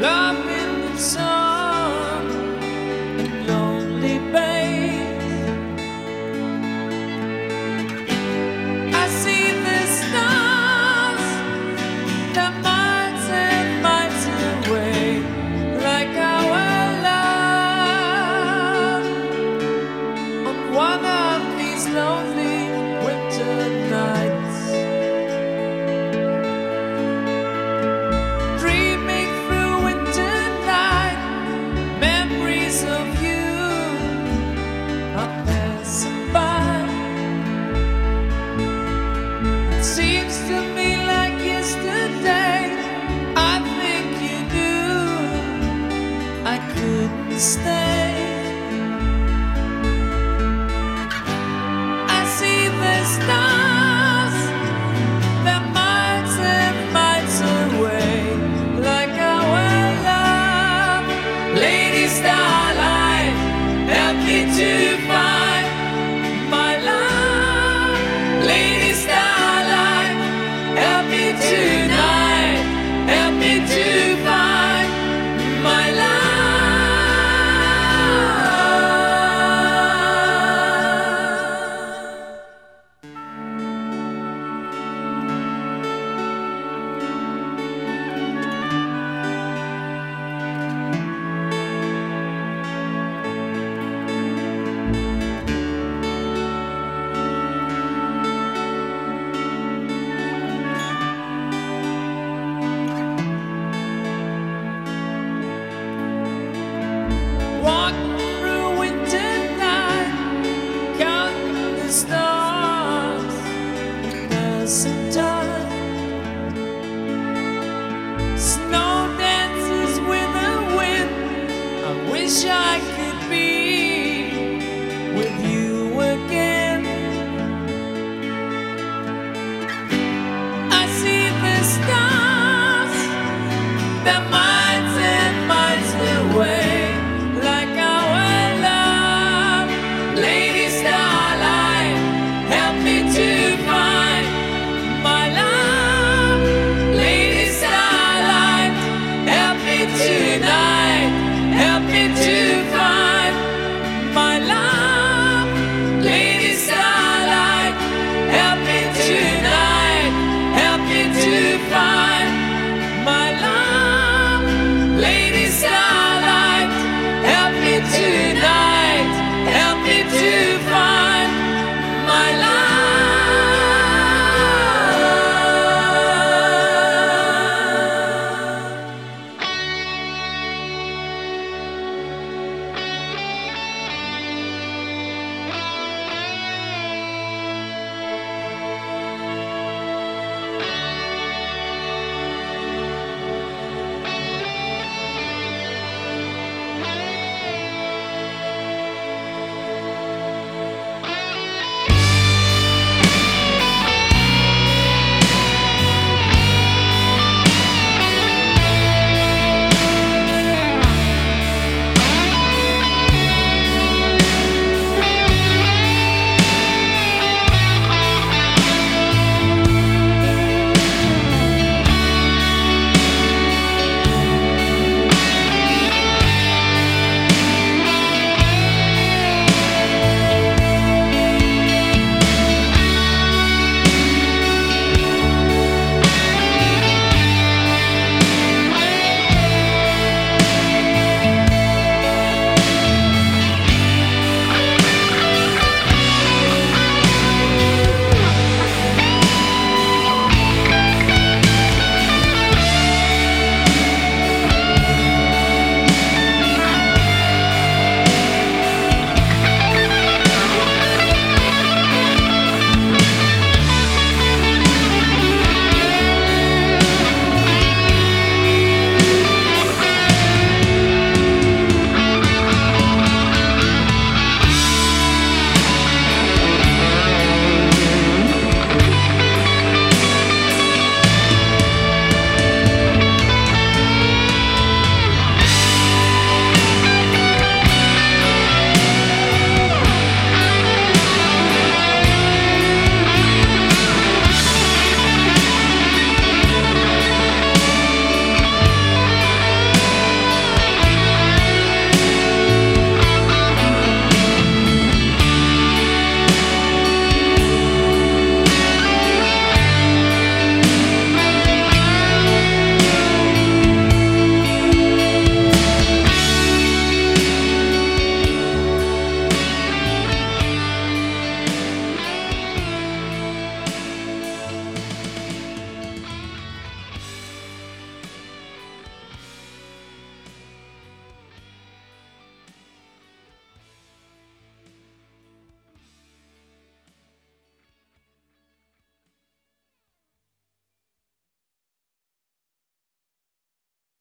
love in the sun.